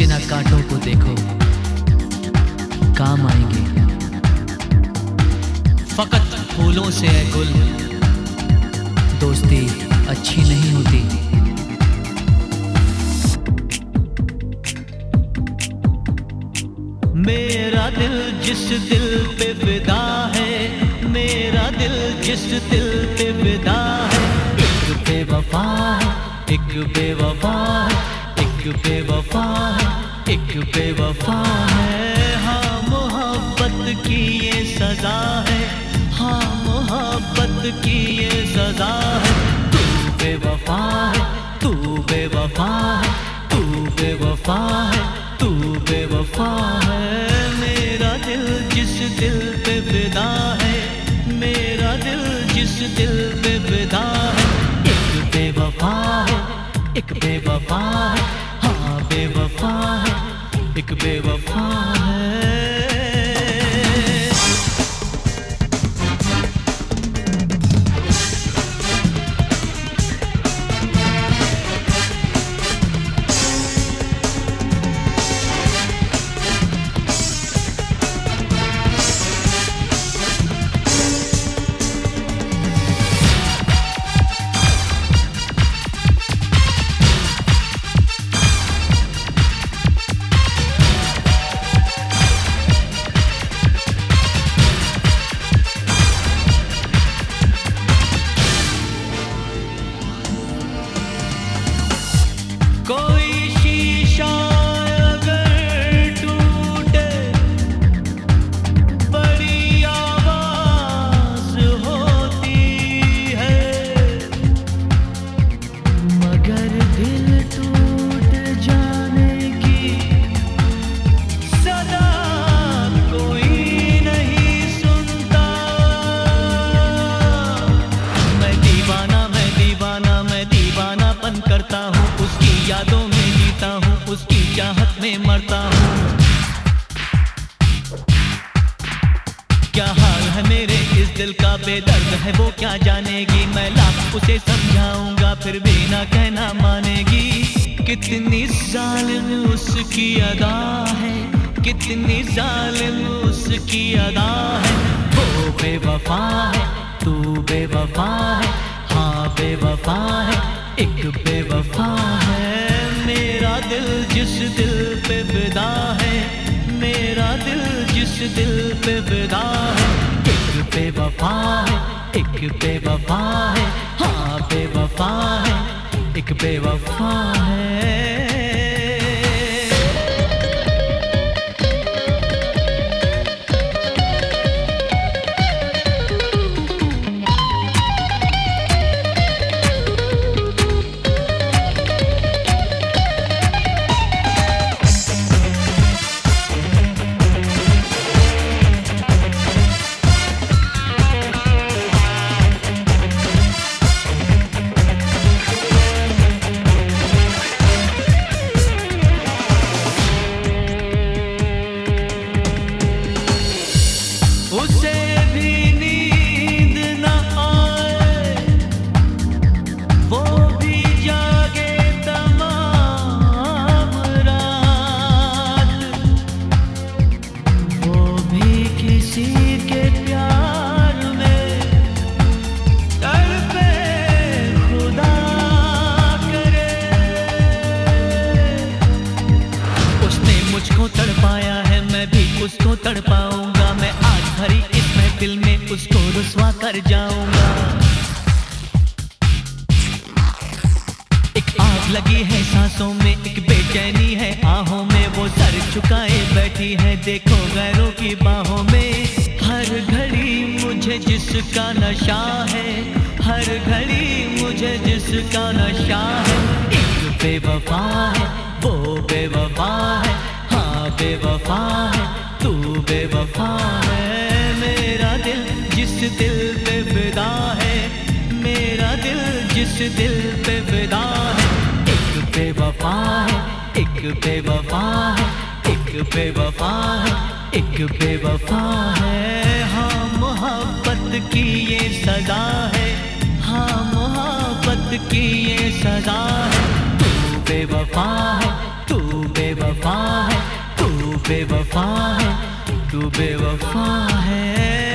पीछे ना कांटों को देखो। काम आएँगे। फकत फूलों से है गुल। दोस्ती अच्छी नहीं होती। मेरा दिल जिस दिल पे विदा है, मेरा दिल जिस दिल पे विदा है। एक बेवफा है, एक बेवफा है, एक बेवफा है। एक बेवफा है। हाँ मोहब्बत की ये सजा है। हाँ मोहब्बत की ये सजा है। तू बेवफा है, तू बेवफा है, तू बेवफा है, तू बेवफा है। मेरा दिल जिस दिल पे विदा है, मेरा दिल जिस दिल पे विदा है। एक बेवफा है, एक बेवफा है हाँ बेवफा है। एक बेवफा है। चाहत में मरता हूँ? क्या हाल है मेरे? इस दिल का बेदर्द है, वो क्या जानेगी? मैं लाख उसे समझाऊँगा, फिर भी ना कहना मानेगी। कितनी जालिम उसकी अदा है, कितनी जालिम उसकी अदा है। वो बेवफा है, तू बेवफा है हाँ बेवफा है। दिल पे विदा है। एक पे वफा है, एक पे वफा है। हाँ पे वफा है, एक पे वफा है। मुझको तड़पाया है, मैं भी उसको तड़पाऊँगा। मैं आज भरी इस महफिल में उसको रुसवा कर जाऊँगा। एक आग लगी है सांसों में, एक बेचैनी है आहों में। वो सर झुकाए बैठी है, देखो गैरों की बाहों में। हर घड़ी मुझे जिसका नशा है, हर घड़ी मुझे जिसका नशा है। एक बेवफा है, वो बेवफा है हाँ। बेवफा है, तू बेवफा है। मेरा दिल जिस दिल पे विदा है, मेरा दिल जिस दिल पे विदा है। एक बेवफा है, एक बेवफा है, एक बेवफा है, एक बेवफा है। हाँ मोहब्बत की ये सजा है। हाँ मोहब्बत की ये सजा है। तू बेवफा है, तू बेवफा है बेवफा है तू बेवफा है।